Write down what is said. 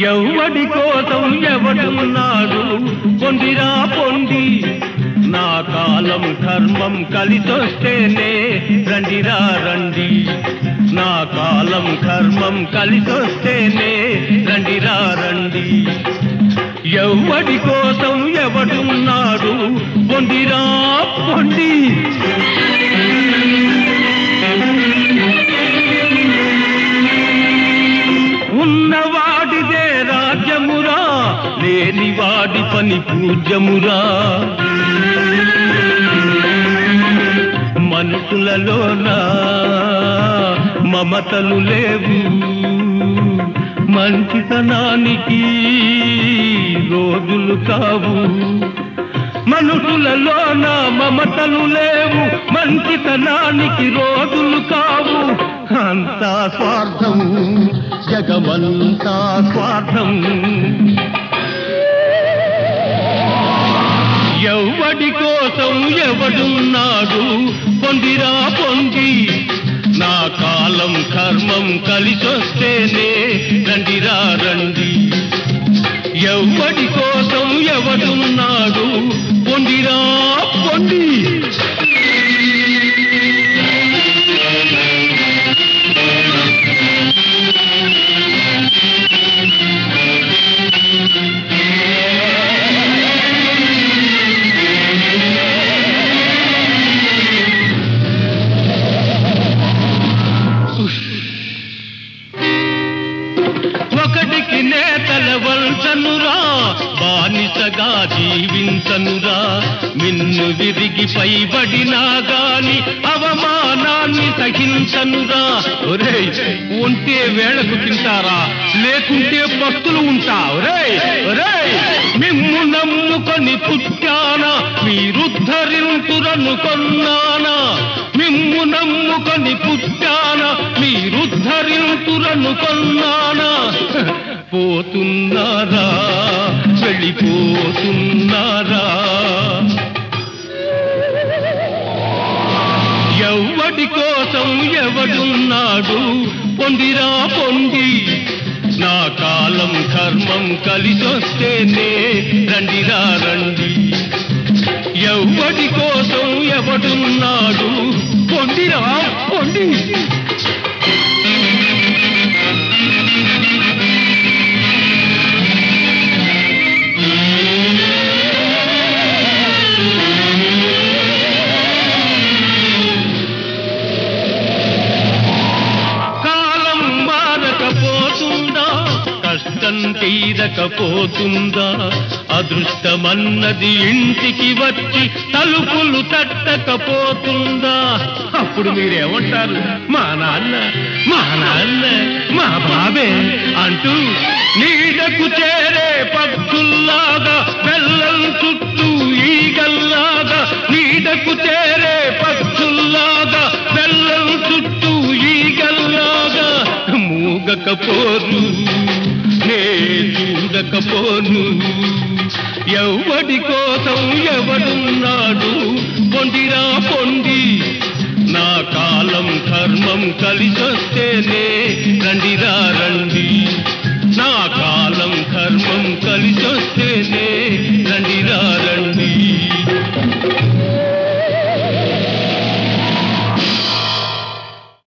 ఎవడి కోసం ఎవడున్నాడు పొందిరా పొంది. నా కాలం ధర్మం కలిసొస్తేనే రండిరా రండి. నా కాలం ధర్మం కలిసొస్తేనే రండిరా రండి. ఎవడి కోసం ఎవడున్నాడు పొందిరా పొండి వాడిదే రాజ్యమురా లేనివాడి పని పూజ్యమురా. మనుషులలోన మమతలు లేవు. మంచితనానికి రోజులు కావు. మనుషులలోన మమతలు లేవు మంచితనానికి రోజులు కావు. అంతా స్వార్థం జగమంతా స్వార్థం. ఎవడి కోసం ఎవడున్నాడు? పొందిరా పొంది నా కాలం కర్మం కలిసొస్తేనే ఒకటికి నేతల వంచనురా బానిసగా జీవించనురా. మిన్ను విరిగి పైబడినా గాని అవమానాన్ని సహించనురా. ఒరే ఉంటే వేళకు తింటారా? లేకుంటే భక్తులు ఉంటా ఒరే ఒరే మిమ్ము నమ్ముకొని పుట్టానా? మీరుద్ధరింపురను కొన్నానా? మిమ్ము నమ్ముకొని పుట్టానా? మీరుద్ధరింపురను కొన్నానా? పోతున్నారా వెళ్ళిపోతున్నారా ఎవడి కోసం ఎవడున్నాడు? పొందిరా పొంది. నా కాలం కర్మం కలిసొస్తేనే రండిరా రండి. ఎవడి కోసం ఎవడున్నాడు? పొందిరా పొండి కష్టం తీరకపోతుందా? అదృష్టమన్నది ఇంటికి వచ్చి తలుపులు తట్టకపోతుందా? అప్పుడు మీరేమంటారు? మా నాన్న మా నాన్న మా బాబే అంటూ నీడకు చేరే పక్షుల్లాగా బెల్లం చుట్టూ ఈగల్లాగా నీడకు చేరే పక్షుల్లాగా బెల్లం చుట్టూ ఈగల్లాగా మూగకపోను దొరకపోను ఎవడి కోసం ఎవడున్నాడు? పొండిరా పొండి. నా కాలం ధర్మం కలిసొస్తేనే రండిరా రండి. నా కాలం ధర్మం కలిసొస్తేనే